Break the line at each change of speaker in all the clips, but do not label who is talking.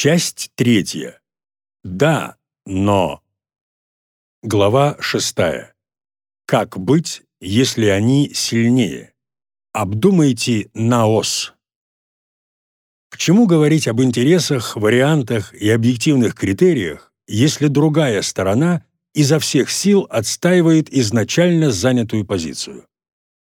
Часть третья. Да, но. Глава шестая. Как быть, если они сильнее? Обдумайте наос. К чему говорить об интересах, вариантах и объективных критериях, если другая сторона изо всех сил отстаивает изначально занятую позицию?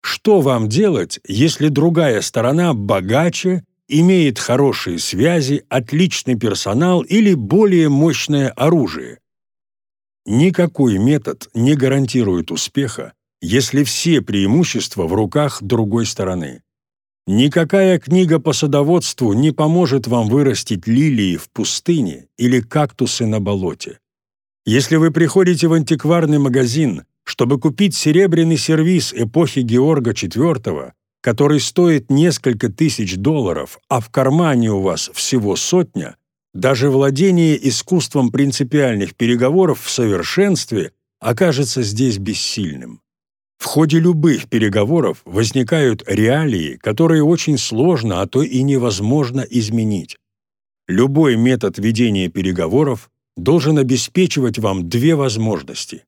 Что вам делать, если другая сторона богаче, имеет хорошие связи, отличный персонал или более мощное оружие? Никакой метод не гарантирует успеха, если все преимущества в руках другой стороны. Никакая книга по садоводству не поможет вам вырастить лилии в пустыне или кактусы на болоте. Если вы приходите в антикварный магазин, чтобы купить серебряный сервиз эпохи Георга IV, который стоит несколько тысяч долларов, а в кармане у вас всего сотня, даже владение искусством принципиальных переговоров в совершенстве окажется здесь бессильным. В ходе любых переговоров возникают реалии, которые очень сложно, а то и невозможно изменить. Любой метод ведения переговоров должен обеспечивать вам две возможности.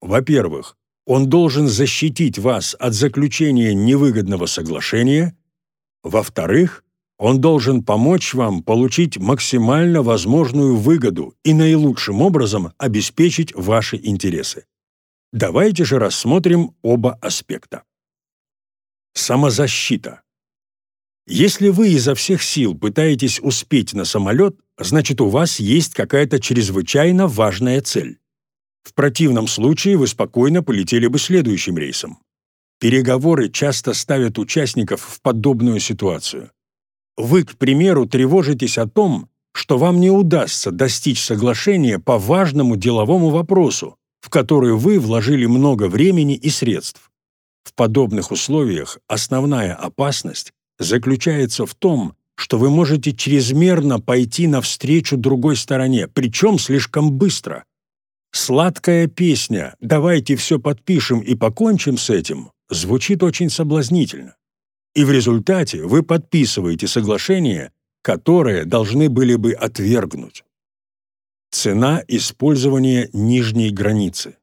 Во-первых, он должен защитить вас от заключения невыгодного соглашения. Во-вторых, он должен помочь вам получить максимально возможную выгоду и наилучшим образом обеспечить ваши интересы. Давайте же рассмотрим оба аспекта. Самозащита. Если вы изо всех сил пытаетесь успеть на самолет, значит у вас есть какая-то чрезвычайно важная цель. В противном случае вы спокойно полетели бы следующим рейсом. Переговоры часто ставят участников в подобную ситуацию. Вы, к примеру, тревожитесь о том, что вам не удастся достичь соглашения по важному деловому вопросу, в которую вы вложили много времени и средств. В подобных условиях основная опасность заключается в том, что вы можете чрезмерно пойти навстречу другой стороне, причем слишком быстро. Сладкая песня «давайте все подпишем и покончим с этим» звучит очень соблазнительно. И в результате вы подписываете соглашение, которое должны были бы отвергнуть. Цена использования нижней границы.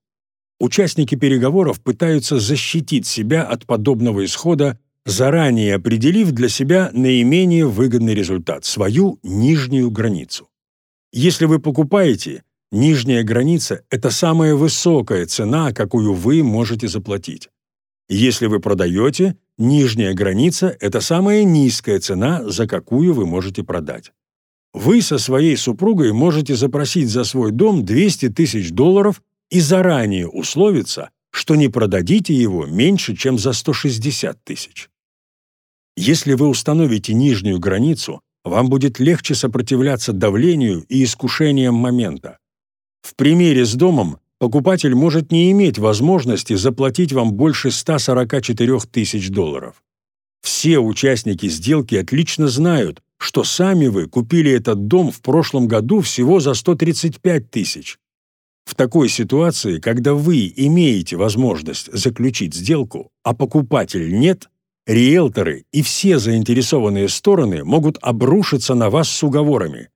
Участники переговоров пытаются защитить себя от подобного исхода, заранее определив для себя наименее выгодный результат – свою нижнюю границу. Если вы покупаете, нижняя граница – это самая высокая цена, какую вы можете заплатить. Если вы продаете, нижняя граница – это самая низкая цена, за какую вы можете продать. Вы со своей супругой можете запросить за свой дом 200 тысяч долларов и заранее условиться, что не продадите его меньше, чем за 160 тысяч. Если вы установите нижнюю границу, вам будет легче сопротивляться давлению и искушениям момента. В примере с домом покупатель может не иметь возможности заплатить вам больше 144 тысяч долларов. Все участники сделки отлично знают, что сами вы купили этот дом в прошлом году всего за 135 тысяч. В такой ситуации, когда вы имеете возможность заключить сделку, а покупатель нет, риэлторы и все заинтересованные стороны могут обрушиться на вас с уговорами.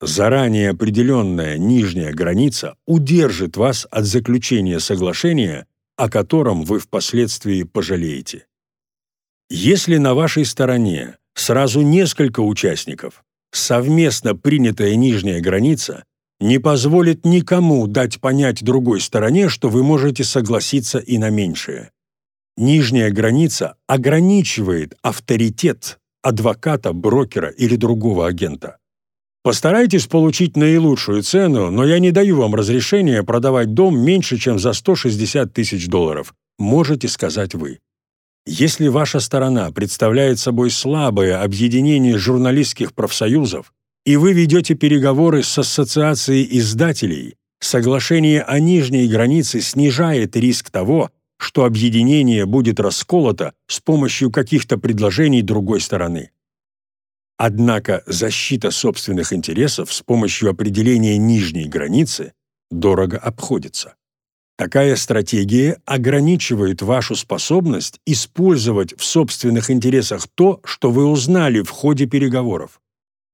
Заранее определенная нижняя граница удержит вас от заключения соглашения, о котором вы впоследствии пожалеете. Если на вашей стороне сразу несколько участников, совместно принятая нижняя граница не позволит никому дать понять другой стороне, что вы можете согласиться и на меньшее. Нижняя граница ограничивает авторитет адвоката, брокера или другого агента. Постарайтесь получить наилучшую цену, но я не даю вам разрешения продавать дом меньше, чем за 160 тысяч долларов, можете сказать вы. Если ваша сторона представляет собой слабое объединение журналистских профсоюзов, и вы ведете переговоры с ассоциацией издателей, соглашение о нижней границе снижает риск того, что объединение будет расколото с помощью каких-то предложений другой стороны. Однако защита собственных интересов с помощью определения нижней границы дорого обходится. Такая стратегия ограничивает вашу способность использовать в собственных интересах то, что вы узнали в ходе переговоров.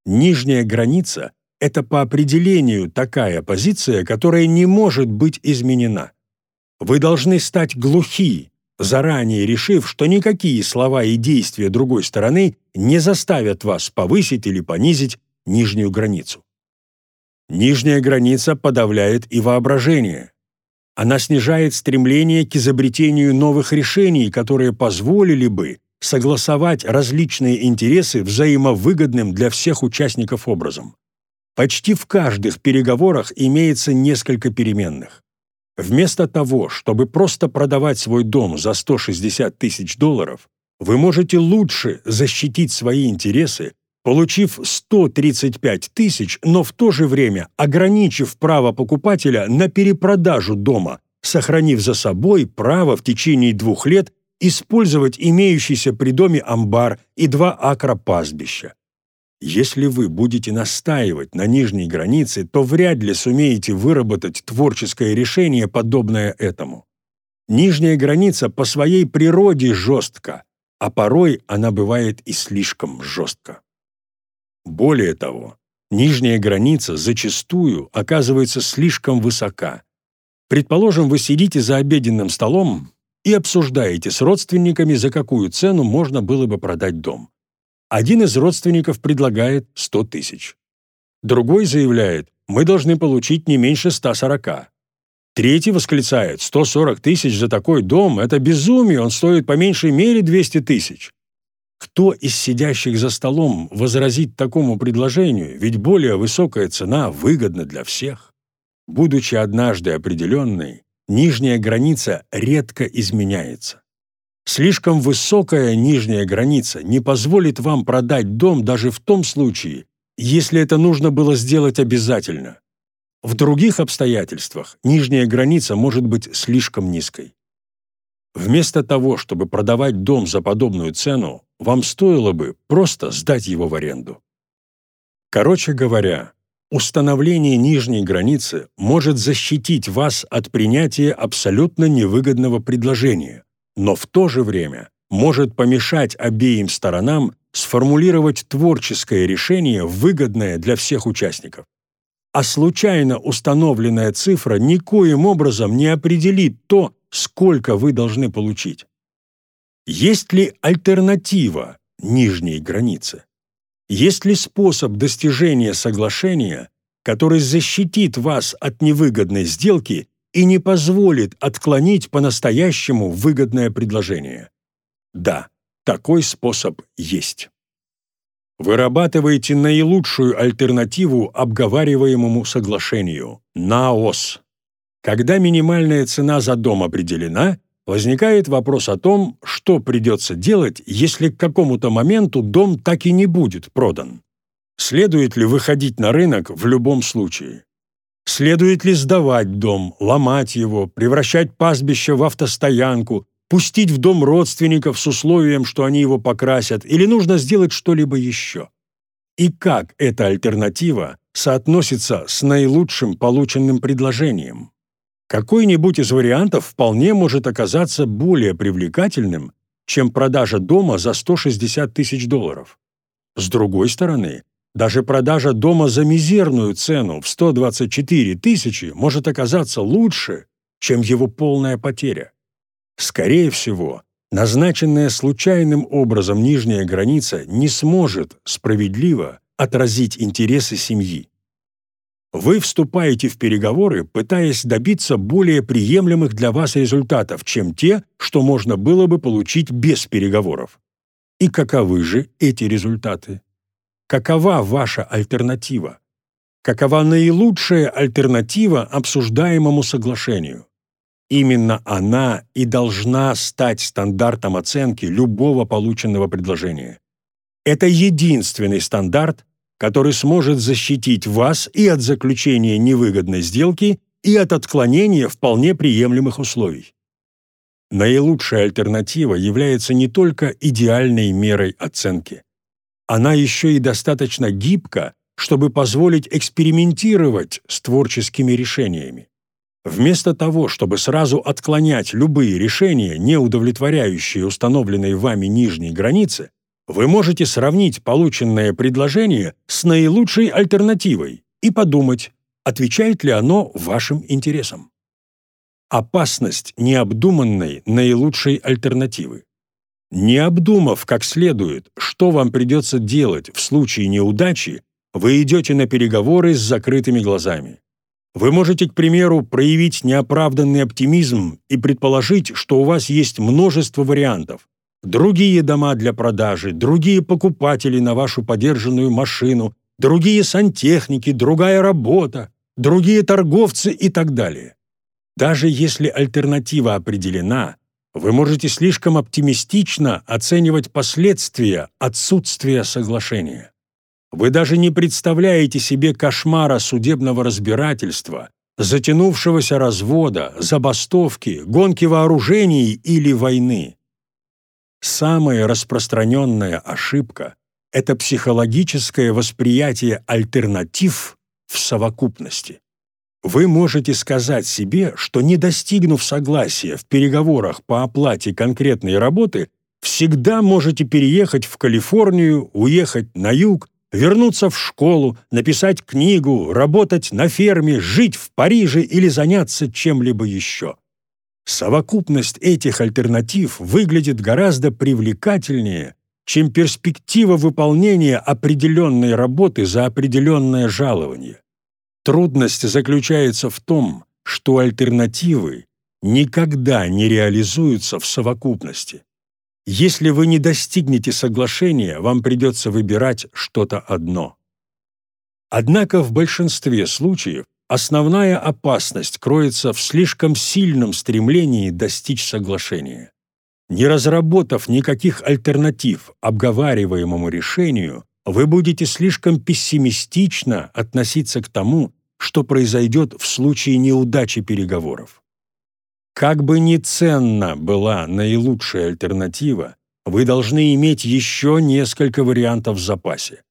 Нижняя граница это по определению такая позиция, которая не может быть изменена. Вы должны стать глухи, заранее решив, что никакие слова и действия другой стороны не заставят вас повысить или понизить нижнюю границу. Нижняя граница подавляет и воображение. Она снижает стремление к изобретению новых решений, которые позволили бы согласовать различные интересы взаимовыгодным для всех участников образом. Почти в каждых переговорах имеется несколько переменных. Вместо того, чтобы просто продавать свой дом за 160 тысяч долларов, вы можете лучше защитить свои интересы, получив 135 тысяч, но в то же время ограничив право покупателя на перепродажу дома, сохранив за собой право в течение двух лет использовать имеющийся при доме амбар и два акра пастбища. Если вы будете настаивать на нижней границе, то вряд ли сумеете выработать творческое решение, подобное этому. Нижняя граница по своей природе жестка, а порой она бывает и слишком жестко. Более того, нижняя граница зачастую оказывается слишком высока. Предположим, вы сидите за обеденным столом и обсуждаете с родственниками, за какую цену можно было бы продать дом. Один из родственников предлагает 100 тысяч. Другой заявляет, мы должны получить не меньше 140. Третий восклицает, 140 тысяч за такой дом – это безумие, он стоит по меньшей мере 200 тысяч. Кто из сидящих за столом возразит такому предложению, ведь более высокая цена выгодна для всех? Будучи однажды определенной, нижняя граница редко изменяется. Слишком высокая нижняя граница не позволит вам продать дом даже в том случае, если это нужно было сделать обязательно. В других обстоятельствах нижняя граница может быть слишком низкой. Вместо того, чтобы продавать дом за подобную цену, вам стоило бы просто сдать его в аренду. Короче говоря, установление нижней границы может защитить вас от принятия абсолютно невыгодного предложения, но в то же время может помешать обеим сторонам сформулировать творческое решение, выгодное для всех участников. А случайно установленная цифра никоим образом не определит то, сколько вы должны получить. Есть ли альтернатива нижней границе? Есть ли способ достижения соглашения, который защитит вас от невыгодной сделки и не позволит отклонить по-настоящему выгодное предложение. Да, такой способ есть. Вырабатывайте наилучшую альтернативу обговариваемому соглашению – НАОС. Когда минимальная цена за дом определена, возникает вопрос о том, что придется делать, если к какому-то моменту дом так и не будет продан. Следует ли выходить на рынок в любом случае? Следует ли сдавать дом, ломать его, превращать пастбище в автостоянку, пустить в дом родственников с условием, что они его покрасят, или нужно сделать что-либо еще? И как эта альтернатива соотносится с наилучшим полученным предложением? Какой-нибудь из вариантов вполне может оказаться более привлекательным, чем продажа дома за 160 тысяч долларов. С другой стороны, даже продажа дома за мизерную цену в 124 тысячи может оказаться лучше, чем его полная потеря. Скорее всего, назначенная случайным образом нижняя граница не сможет справедливо отразить интересы семьи. Вы вступаете в переговоры, пытаясь добиться более приемлемых для вас результатов, чем те, что можно было бы получить без переговоров. И каковы же эти результаты? Какова ваша альтернатива? Какова наилучшая альтернатива обсуждаемому соглашению? Именно она и должна стать стандартом оценки любого полученного предложения. Это единственный стандарт, который сможет защитить вас и от заключения невыгодной сделки, и от отклонения вполне приемлемых условий. Наилучшая альтернатива является не только идеальной мерой оценки она еще и достаточно гибка, чтобы позволить экспериментировать с творческими решениями. Вместо того, чтобы сразу отклонять любые решения, не удовлетворяющие установленной вами нижней границы, вы можете сравнить полученное предложение с наилучшей альтернативой и подумать, отвечает ли оно вашим интересам. Опасность необдуманной наилучшей альтернативы. Не обдумав как следует, что вам придется делать в случае неудачи, вы идете на переговоры с закрытыми глазами. Вы можете, к примеру, проявить неоправданный оптимизм и предположить, что у вас есть множество вариантов. Другие дома для продажи, другие покупатели на вашу подержанную машину, другие сантехники, другая работа, другие торговцы и так далее. Даже если альтернатива определена, вы можете слишком оптимистично оценивать последствия отсутствия соглашения. Вы даже не представляете себе кошмара судебного разбирательства, затянувшегося развода, забастовки, гонки вооружений или войны. Самая распространенная ошибка – это психологическое восприятие альтернатив в совокупности. Вы можете сказать себе, что не достигнув согласия в переговорах по оплате конкретной работы, всегда можете переехать в Калифорнию, уехать на юг, вернуться в школу, написать книгу, работать на ферме, жить в Париже или заняться чем-либо еще. Совокупность этих альтернатив выглядит гораздо привлекательнее, чем перспектива выполнения определенной работы за определенное жалование. Трудность заключается в том, что альтернативы никогда не реализуются в совокупности. Если вы не достигнете соглашения, вам придется выбирать что-то одно. Однако в большинстве случаев основная опасность кроется в слишком сильном стремлении достичь соглашения. Не разработав никаких альтернатив обговариваемому решению, вы будете слишком пессимистично относиться к тому, что произойдет в случае неудачи переговоров. Как бы ни ценна была наилучшая альтернатива, вы должны иметь еще несколько вариантов в запасе.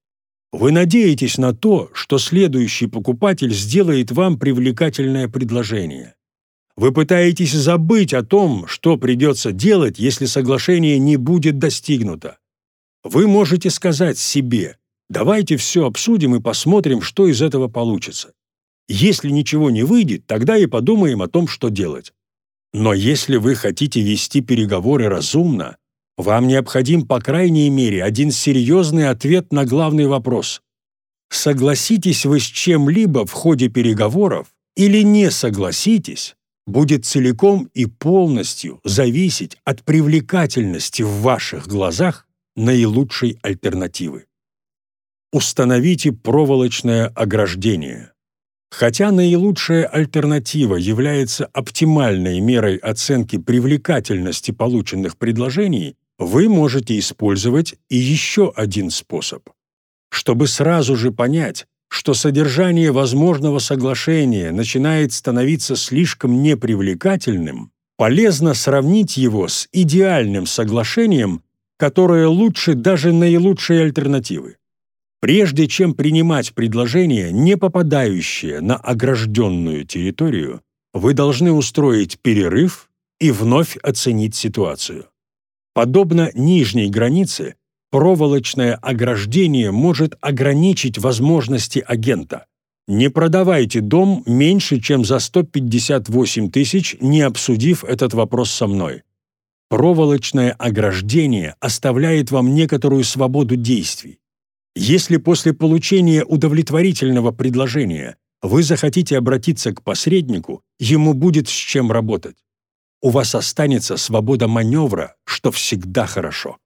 Вы надеетесь на то, что следующий покупатель сделает вам привлекательное предложение. Вы пытаетесь забыть о том, что придется делать, если соглашение не будет достигнуто. Вы можете сказать себе «давайте все обсудим и посмотрим, что из этого получится». Если ничего не выйдет, тогда и подумаем о том, что делать. Но если вы хотите вести переговоры разумно, вам необходим по крайней мере один серьезный ответ на главный вопрос. Согласитесь вы с чем-либо в ходе переговоров или не согласитесь, будет целиком и полностью зависеть от привлекательности в ваших глазах наилучшей альтернативы. Установите проволочное ограждение. Хотя наилучшая альтернатива является оптимальной мерой оценки привлекательности полученных предложений, вы можете использовать и еще один способ. Чтобы сразу же понять, что содержание возможного соглашения начинает становиться слишком непривлекательным, полезно сравнить его с идеальным соглашением, которое лучше даже наилучшей альтернативы. Прежде чем принимать предложение, не попадающее на огражденную территорию, вы должны устроить перерыв и вновь оценить ситуацию. Подобно нижней границе, проволочное ограждение может ограничить возможности агента. Не продавайте дом меньше, чем за 158 тысяч, не обсудив этот вопрос со мной. Проволочное ограждение оставляет вам некоторую свободу действий. Если после получения удовлетворительного предложения вы захотите обратиться к посреднику, ему будет с чем работать. У вас останется свобода маневра, что всегда хорошо.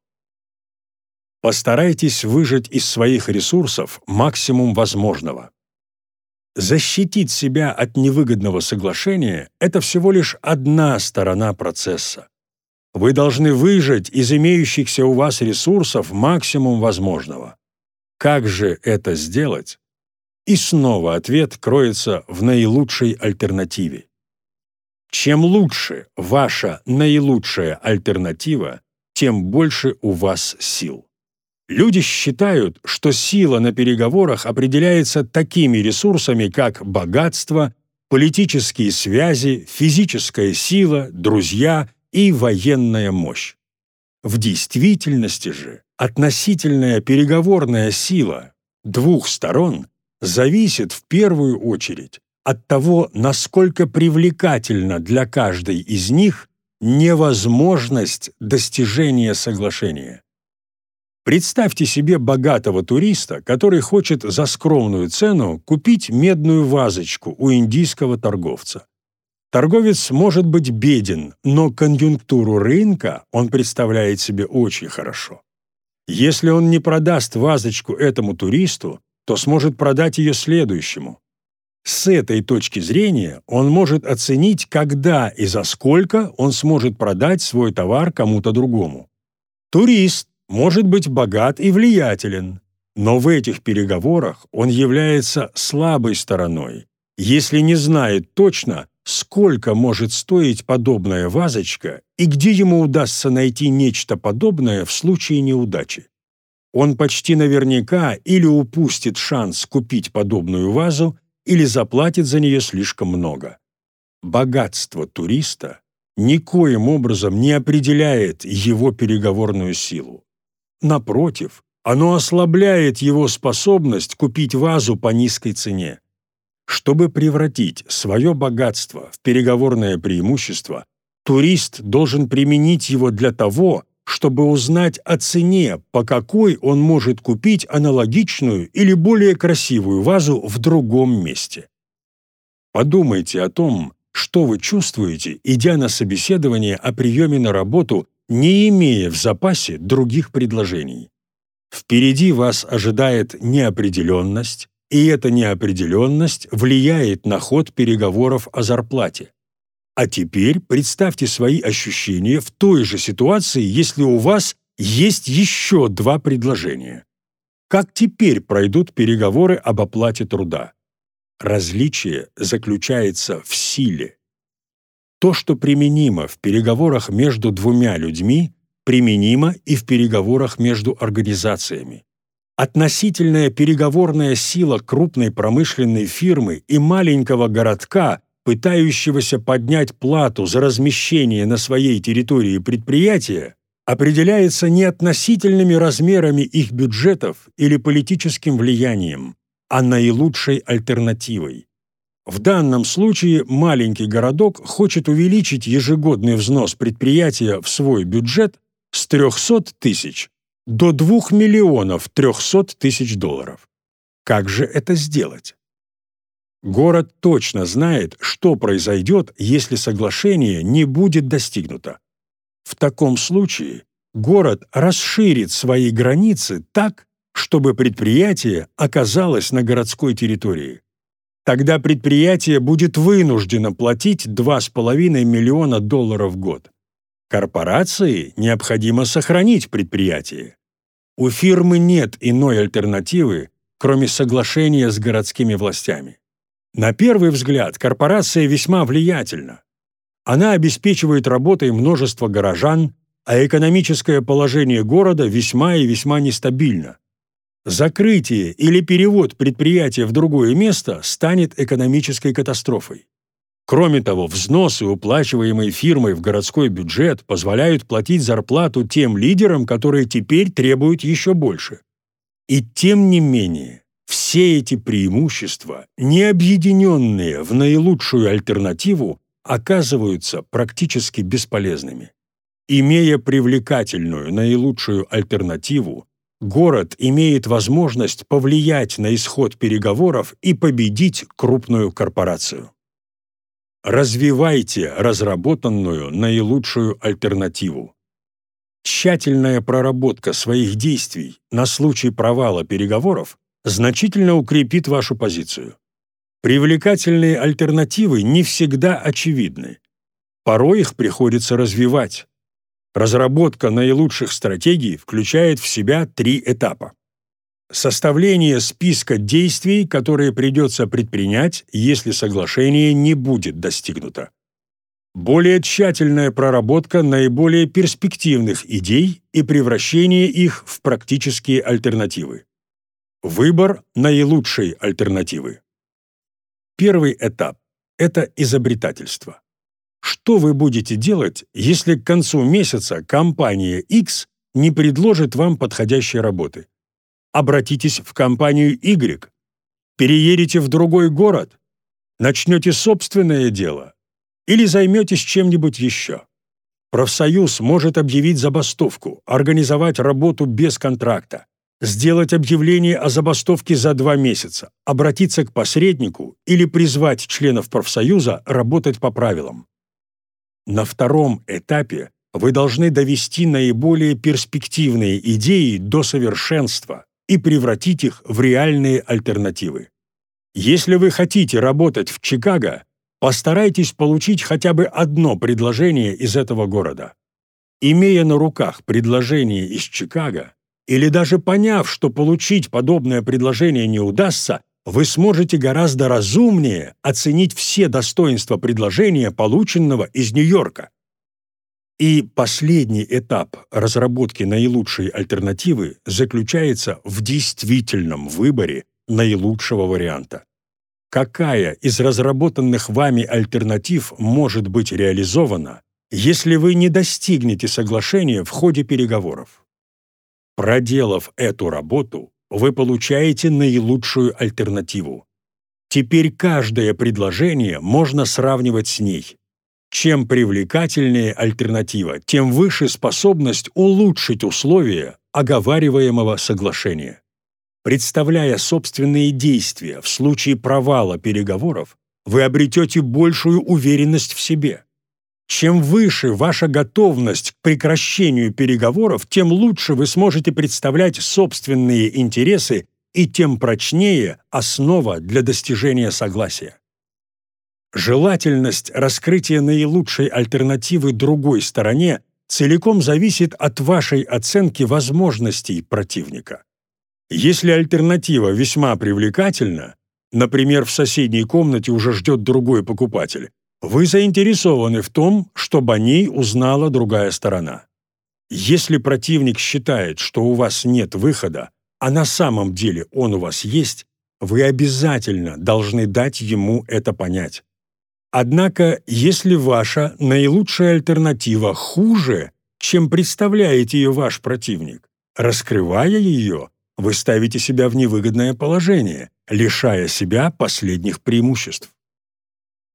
Постарайтесь выжать из своих ресурсов максимум возможного. Защитить себя от невыгодного соглашения – это всего лишь одна сторона процесса. Вы должны выжать из имеющихся у вас ресурсов максимум возможного. Как же это сделать? И снова ответ кроется в наилучшей альтернативе. Чем лучше ваша наилучшая альтернатива, тем больше у вас сил. Люди считают, что сила на переговорах определяется такими ресурсами, как богатство, политические связи, физическая сила, друзья и военная мощь. В действительности же относительная переговорная сила двух сторон зависит в первую очередь от того, насколько привлекательна для каждой из них невозможность достижения соглашения. Представьте себе богатого туриста, который хочет за скромную цену купить медную вазочку у индийского торговца. Торговец может быть беден, но конъюнктуру рынка он представляет себе очень хорошо. Если он не продаст вазочку этому туристу, то сможет продать ее следующему. С этой точки зрения он может оценить, когда и за сколько он сможет продать свой товар кому-то другому. Турист может быть богат и влиятелен, но в этих переговорах он является слабой стороной, если не знает точно, сколько может стоить подобная вазочка и где ему удастся найти нечто подобное в случае неудачи. Он почти наверняка или упустит шанс купить подобную вазу, или заплатит за нее слишком много. Богатство туриста никоим образом не определяет его переговорную силу. Напротив, оно ослабляет его способность купить вазу по низкой цене. Чтобы превратить свое богатство в переговорное преимущество, турист должен применить его для того, чтобы узнать о цене, по какой он может купить аналогичную или более красивую вазу в другом месте. Подумайте о том, что вы чувствуете, идя на собеседование о приеме на работу, не имея в запасе других предложений. Впереди вас ожидает неопределенность, и эта неопределенность влияет на ход переговоров о зарплате. А теперь представьте свои ощущения в той же ситуации, если у вас есть еще два предложения. Как теперь пройдут переговоры об оплате труда? Различие заключается в силе. То, что применимо в переговорах между двумя людьми, применимо и в переговорах между организациями. Относительная переговорная сила крупной промышленной фирмы и маленького городка пытающегося поднять плату за размещение на своей территории предприятия, определяется не относительными размерами их бюджетов или политическим влиянием, а наилучшей альтернативой. В данном случае маленький городок хочет увеличить ежегодный взнос предприятия в свой бюджет с 300 тысяч до 2 миллионов 300 тысяч долларов. Как же это сделать? Город точно знает, что произойдет, если соглашение не будет достигнуто. В таком случае город расширит свои границы так, чтобы предприятие оказалось на городской территории. Тогда предприятие будет вынуждено платить 2,5 миллиона долларов в год. Корпорации необходимо сохранить предприятие. У фирмы нет иной альтернативы, кроме соглашения с городскими властями. На первый взгляд корпорация весьма влиятельна. Она обеспечивает работой множество горожан, а экономическое положение города весьма и весьма нестабильно. Закрытие или перевод предприятия в другое место станет экономической катастрофой. Кроме того, взносы, уплачиваемые фирмой в городской бюджет, позволяют платить зарплату тем лидерам, которые теперь требуют еще больше. И тем не менее, все эти преимущества, не объединенные в наилучшую альтернативу, оказываются практически бесполезными. Имея привлекательную наилучшую альтернативу, город имеет возможность повлиять на исход переговоров и победить крупную корпорацию. Развивайте разработанную наилучшую альтернативу. Тщательная проработка своих действий на случай провала переговоров значительно укрепит вашу позицию. Привлекательные альтернативы не всегда очевидны. Порой их приходится развивать. Разработка наилучших стратегий включает в себя три этапа. Составление списка действий, которые придется предпринять, если соглашение не будет достигнуто. Более тщательная проработка наиболее перспективных идей и превращение их в практические альтернативы. Выбор наилучшей альтернативы. Первый этап – это изобретательство. Что вы будете делать, если к концу месяца компания X не предложит вам подходящей работы? Обратитесь в компанию Y. Переедете в другой город? Начнете собственное дело? Или займетесь чем-нибудь еще? Профсоюз может объявить забастовку, организовать работу без контракта, сделать объявление о забастовке за два месяца, обратиться к посреднику или призвать членов профсоюза работать по правилам. На втором этапе вы должны довести наиболее перспективные идеи до совершенства и превратить их в реальные альтернативы. Если вы хотите работать в Чикаго, постарайтесь получить хотя бы одно предложение из этого города. Имея на руках предложение из Чикаго, или даже поняв, что получить подобное предложение не удастся, вы сможете гораздо разумнее оценить все достоинства предложения, полученного из Нью-Йорка. И последний этап разработки наилучшей альтернативы заключается в действительном выборе наилучшего варианта. Какая из разработанных вами альтернатив может быть реализована, если вы не достигнете соглашения в ходе переговоров? Проделав эту работу, вы получаете наилучшую альтернативу. Теперь каждое предложение можно сравнивать с ней. Чем привлекательнее альтернатива, тем выше способность улучшить условия оговариваемого соглашения. Представляя собственные действия в случае провала переговоров, вы обретете большую уверенность в себе. Чем выше ваша готовность к прекращению переговоров, тем лучше вы сможете представлять собственные интересы и тем прочнее основа для достижения согласия. Желательность раскрытия наилучшей альтернативы другой стороне целиком зависит от вашей оценки возможностей противника. Если альтернатива весьма привлекательна, например, в соседней комнате уже ждет другой покупатель, вы заинтересованы в том, чтобы о ней узнала другая сторона. Если противник считает, что у вас нет выхода, а на самом деле он у вас есть, вы обязательно должны дать ему это понять. Однако, если ваша наилучшая альтернатива хуже, чем представляет ее ваш противник, раскрывая ее, вы ставите себя в невыгодное положение, лишая себя последних преимуществ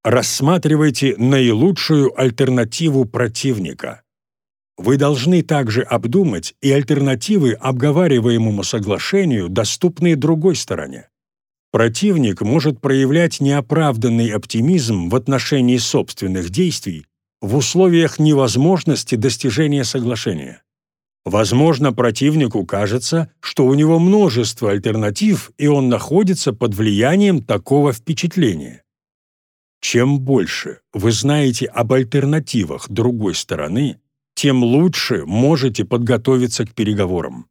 рассматривайте наилучшую альтернативу противника. Вы должны также обдумать и альтернативы обговариваемому соглашению, доступные другой стороне. Противник может проявлять неоправданный оптимизм в отношении собственных действий в условиях невозможности достижения соглашения. Возможно, противнику кажется, что у него множество альтернатив, и он находится под влиянием такого впечатления. Чем больше вы знаете об альтернативах другой стороны, тем лучше можете подготовиться к переговорам.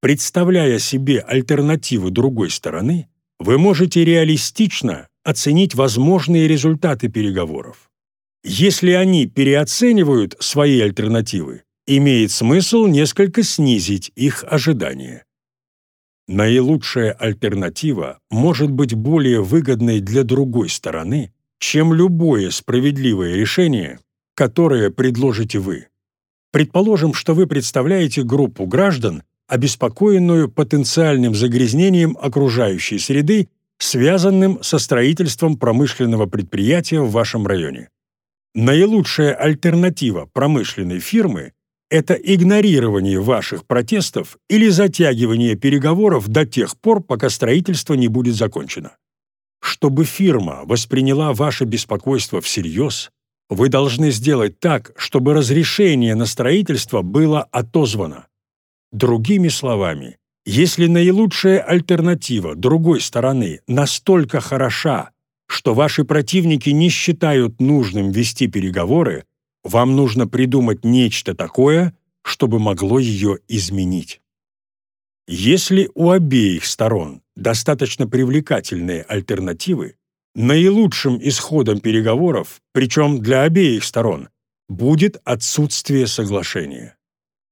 Представляя себе альтернативы другой стороны, вы можете реалистично оценить возможные результаты переговоров. Если они переоценивают свои альтернативы, имеет смысл несколько снизить их ожидания. Наилучшая альтернатива может быть более выгодной для другой стороны, чем любое справедливое решение, которое предложите вы. Предположим, что вы представляете группу граждан, обеспокоенную потенциальным загрязнением окружающей среды, связанным со строительством промышленного предприятия в вашем районе. Наилучшая альтернатива промышленной фирмы – это игнорирование ваших протестов или затягивание переговоров до тех пор, пока строительство не будет закончено. Чтобы фирма восприняла ваше беспокойство всерьез, вы должны сделать так, чтобы разрешение на строительство было отозвано. Другими словами, если наилучшая альтернатива другой стороны настолько хороша, что ваши противники не считают нужным вести переговоры, вам нужно придумать нечто такое, чтобы могло ее изменить. Если у обеих сторон достаточно привлекательные альтернативы, наилучшим исходом переговоров, причем для обеих сторон, будет отсутствие соглашения.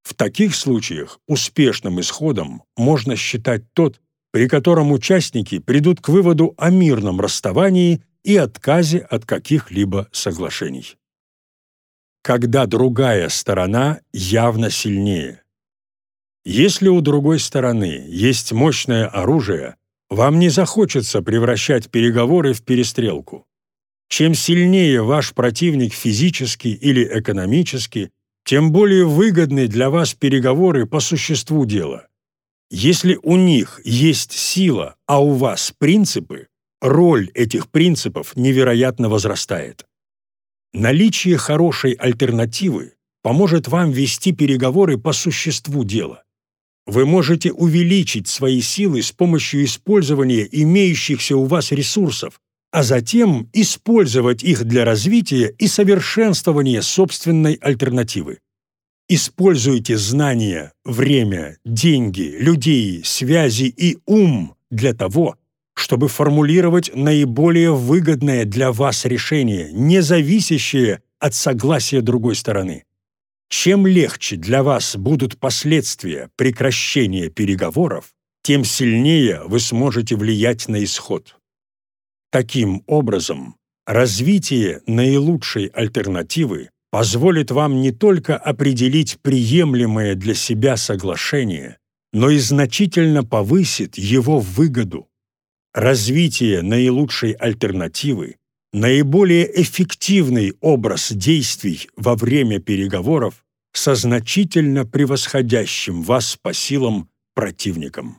В таких случаях успешным исходом можно считать тот, при котором участники придут к выводу о мирном расставании и отказе от каких-либо соглашений. Когда другая сторона явно сильнее – если у другой стороны есть мощное оружие, Вам не захочется превращать переговоры в перестрелку. Чем сильнее ваш противник физически или экономически, тем более выгодны для вас переговоры по существу дела. Если у них есть сила, а у вас принципы, роль этих принципов невероятно возрастает. Наличие хорошей альтернативы поможет вам вести переговоры по существу дела. Вы можете увеличить свои силы с помощью использования имеющихся у вас ресурсов, а затем использовать их для развития и совершенствования собственной альтернативы. Используйте знания, время, деньги, людей, связи и ум для того, чтобы формулировать наиболее выгодное для вас решение, не зависящее от согласия другой стороны. Чем легче для вас будут последствия прекращения переговоров, тем сильнее вы сможете влиять на исход. Таким образом, развитие наилучшей альтернативы позволит вам не только определить приемлемое для себя соглашение, но и значительно повысит его выгоду. Развитие наилучшей альтернативы – наиболее эффективный образ действий во время переговоров со значительно превосходящим вас по силам противником.